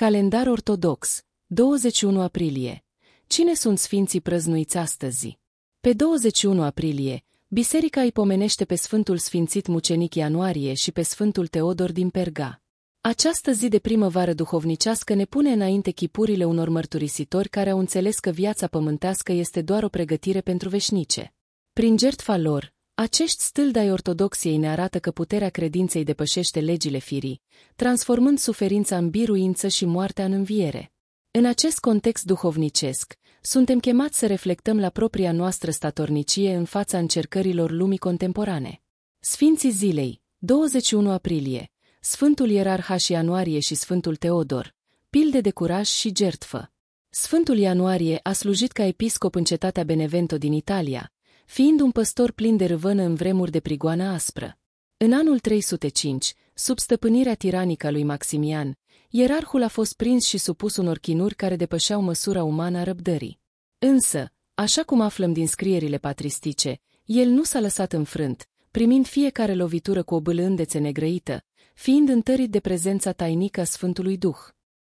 Calendar ortodox, 21 aprilie. Cine sunt sfinții prăznuiți astăzi? Pe 21 aprilie, biserica îi pomenește pe Sfântul Sfințit Mucenic Ianuarie și pe Sfântul Teodor din Perga. Această zi de primăvară duhovnicească ne pune înainte chipurile unor mărturisitori care au înțeles că viața pământească este doar o pregătire pentru veșnice. Prin jertfa lor, acești stâldai ortodoxiei ne arată că puterea credinței depășește legile firii, transformând suferința în biruință și moartea în înviere. În acest context duhovnicesc, suntem chemați să reflectăm la propria noastră statornicie în fața încercărilor lumii contemporane. Sfinții zilei, 21 aprilie, Sfântul Ierarhaș Ianuarie și Sfântul Teodor, pilde de curaj și gertfă. Sfântul Ianuarie a slujit ca episcop în cetatea Benevento din Italia, fiind un păstor plin de râvână în vremuri de prigoană aspră. În anul 305, sub stăpânirea tiranică a lui Maximian, ierarhul a fost prins și supus unor chinuri care depășeau măsura umană a răbdării. Însă, așa cum aflăm din scrierile patristice, el nu s-a lăsat înfrânt, primind fiecare lovitură cu o bâlândețe negrăită, fiind întărit de prezența tainică a Sfântului Duh.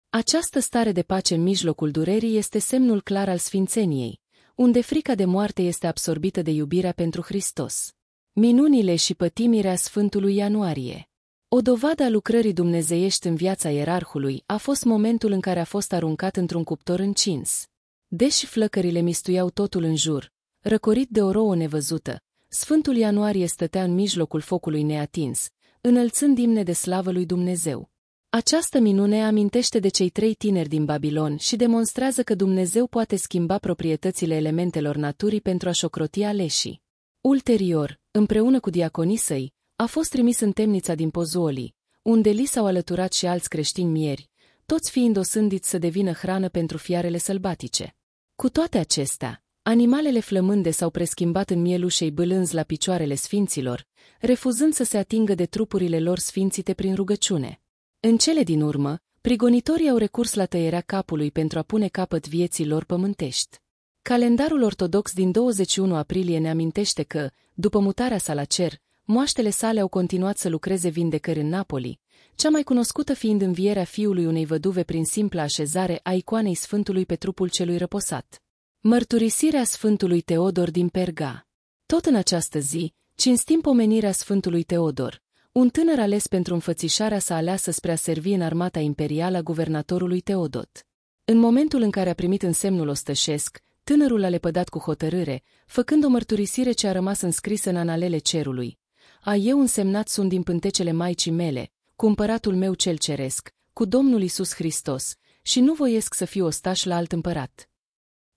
Această stare de pace în mijlocul durerii este semnul clar al sfințeniei, unde frica de moarte este absorbită de iubirea pentru Hristos. Minunile și pătimirea Sfântului Ianuarie O dovadă a lucrării dumnezeiești în viața ierarhului a fost momentul în care a fost aruncat într-un cuptor încins. Deși flăcările mistuiau totul în jur, răcorit de o rouă nevăzută, Sfântul Ianuarie stătea în mijlocul focului neatins, înălțând imne de slavă lui Dumnezeu. Această minune amintește de cei trei tineri din Babilon și demonstrează că Dumnezeu poate schimba proprietățile elementelor naturii pentru a-și ocroti aleșii. Ulterior, împreună cu diaconii săi, a fost trimis în temnița din Pozuoli, unde li s-au alăturat și alți creștini mieri, toți fiind osândiți să devină hrană pentru fiarele sălbatice. Cu toate acestea, animalele flămânde s-au preschimbat în mielușei bâlânzi la picioarele sfinților, refuzând să se atingă de trupurile lor sfințite prin rugăciune. În cele din urmă, prigonitorii au recurs la tăierea capului pentru a pune capăt vieții lor pământești. Calendarul ortodox din 21 aprilie ne amintește că, după mutarea sa la cer, moaștele sale au continuat să lucreze vindecări în Napoli, cea mai cunoscută fiind învierea fiului unei văduve prin simpla așezare a icoanei Sfântului pe trupul celui răposat. Mărturisirea Sfântului Teodor din Perga Tot în această zi, cinstim pomenirea Sfântului Teodor, un tânăr ales pentru înfățișarea sa aleasă spre a servi în armata imperială a guvernatorului Teodot. În momentul în care a primit însemnul ostășesc, tânărul a lepădat cu hotărâre, făcând o mărturisire ce a rămas înscrisă în analele cerului. A eu însemnat sunt din pântecele maicii mele, cu împăratul meu cel ceresc, cu Domnul Isus Hristos, și nu voiesc să fiu ostaș la alt împărat.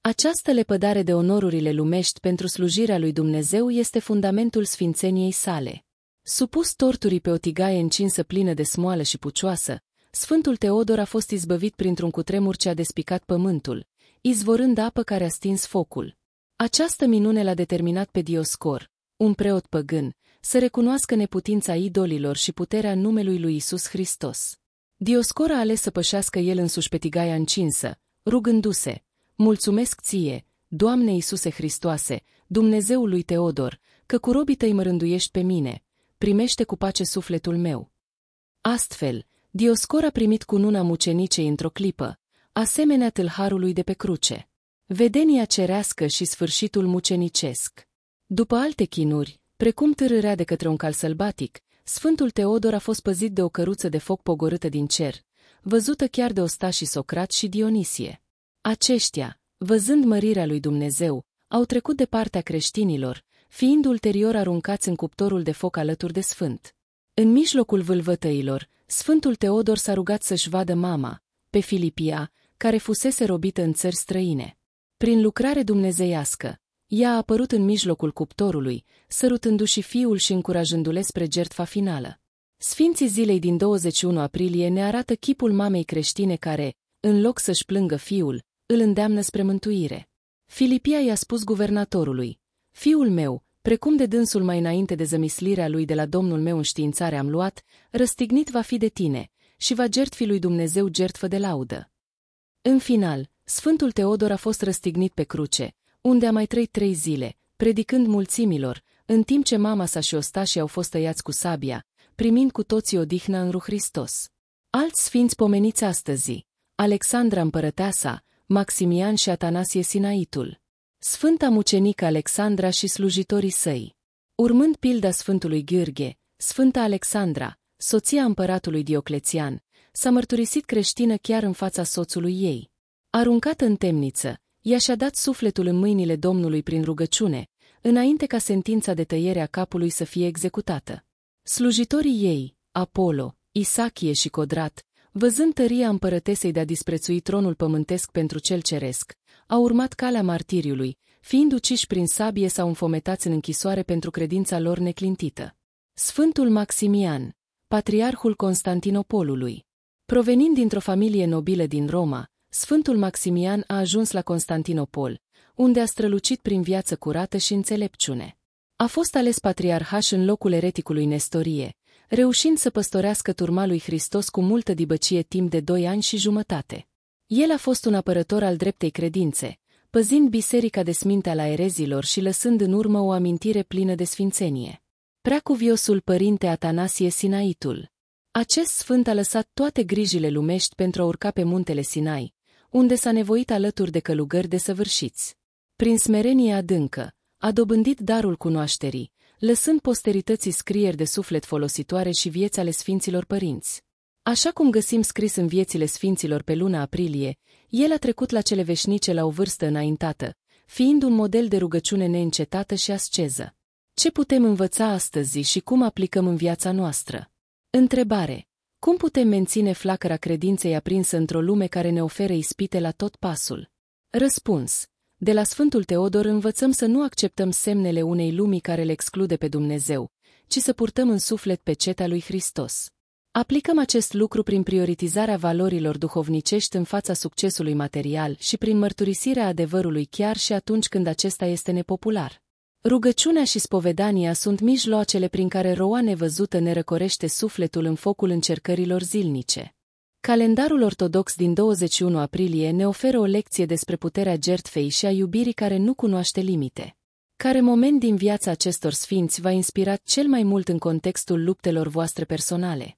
Această lepădare de onorurile lumești pentru slujirea lui Dumnezeu este fundamentul sfințeniei sale. Supus torturii pe o tigaie încinsă plină de smoală și pucioasă, Sfântul Teodor a fost izbăvit printr-un cutremur ce a despicat pământul, izvorând apă care a stins focul. Această minune l-a determinat pe Dioscor, un preot păgân, să recunoască neputința idolilor și puterea numelui lui Isus Hristos. Dioscor a ales să pășească el însuși pe tigaia încinsă, rugându-se, Mulțumesc ție, Doamne Iisuse Hristoase, Dumnezeul lui Teodor, că cu robii tăi mă rânduiești pe mine, primește cu pace sufletul meu. Astfel, Dioscor a primit cununa mucenicei într-o clipă, asemenea tâlharului de pe cruce. Vedenia cerească și sfârșitul mucenicesc. După alte chinuri, precum târârea de către un cal sălbatic, Sfântul Teodor a fost păzit de o căruță de foc pogorâtă din cer, văzută chiar de ostașii Socrat și Dionisie. Aceștia, văzând mărirea lui Dumnezeu, au trecut de partea creștinilor, fiind ulterior aruncați în cuptorul de foc alături de sfânt. În mijlocul vâlvătăilor, Sfântul Teodor s-a rugat să-și vadă mama, pe Filipia, care fusese robită în țări străine. Prin lucrare dumnezeiască, ea a apărut în mijlocul cuptorului, sărutându-și fiul și încurajându-le spre jertfa finală. Sfinții zilei din 21 aprilie ne arată chipul mamei creștine care, în loc să-și plângă fiul, îl îndeamnă spre mântuire. Filipia i-a spus guvernatorului, Fiul meu, precum de dânsul mai înainte de zămislirea lui de la domnul meu în științare am luat, răstignit va fi de tine și va gertfi lui Dumnezeu gertfă de laudă. În final, Sfântul Teodor a fost răstignit pe cruce, unde a mai trăit trei zile, predicând mulțimilor, în timp ce mama sa și ostașii au fost tăiați cu sabia, primind cu toții odihna în Ruh Hristos. Alți sfinți pomeniți astăzi, Alexandra împărăteasa, Maximian și Atanasie Sinaitul. Sfânta mucenică Alexandra și slujitorii săi. Urmând pilda Sfântului Gheorghe, Sfânta Alexandra, soția împăratului Dioclețian, s-a mărturisit creștină chiar în fața soțului ei. Aruncată în temniță, ea și-a dat sufletul în mâinile Domnului prin rugăciune, înainte ca sentința de tăiere a capului să fie executată. Slujitorii ei, Apollo, Isachie și Codrat, văzând tăria împărătesei de a disprețui tronul pământesc pentru cel ceresc, au urmat calea martiriului, fiind uciși prin sabie sau înfometați în închisoare pentru credința lor neclintită. Sfântul Maximian, patriarhul Constantinopolului. Provenind dintr-o familie nobilă din Roma, Sfântul Maximian a ajuns la Constantinopol, unde a strălucit prin viață curată și înțelepciune. A fost ales patriarhaș în locul ereticului Nestorie, reușind să păstorească turma lui Hristos cu multă dibăcie timp de doi ani și jumătate. El a fost un apărător al dreptei credințe, păzind biserica de sminte la erezilor și lăsând în urmă o amintire plină de sfințenie. Preacuviosul părinte Atanasie Sinaitul. Acest sfânt a lăsat toate grijile lumești pentru a urca pe muntele Sinai, unde s-a nevoit alături de călugări desăvârșiți. Prin smerenie adâncă, a dobândit darul cunoașterii, lăsând posterității scrieri de suflet folositoare și vieți ale Sfinților Părinți. Așa cum găsim scris în viețile Sfinților pe luna aprilie, el a trecut la cele veșnice la o vârstă înaintată, fiind un model de rugăciune neîncetată și asceză. Ce putem învăța astăzi și cum aplicăm în viața noastră? Întrebare. Cum putem menține flacăra credinței aprinsă într-o lume care ne oferă ispite la tot pasul? Răspuns. De la Sfântul Teodor învățăm să nu acceptăm semnele unei lumii care le exclude pe Dumnezeu, ci să purtăm în suflet pe cetea lui Hristos. Aplicăm acest lucru prin prioritizarea valorilor duhovnicești în fața succesului material și prin mărturisirea adevărului chiar și atunci când acesta este nepopular. Rugăciunea și spovedania sunt mijloacele prin care roa nevăzută ne răcorește sufletul în focul încercărilor zilnice. Calendarul ortodox din 21 aprilie ne oferă o lecție despre puterea gertfei și a iubirii care nu cunoaște limite. Care moment din viața acestor sfinți v-a inspirat cel mai mult în contextul luptelor voastre personale?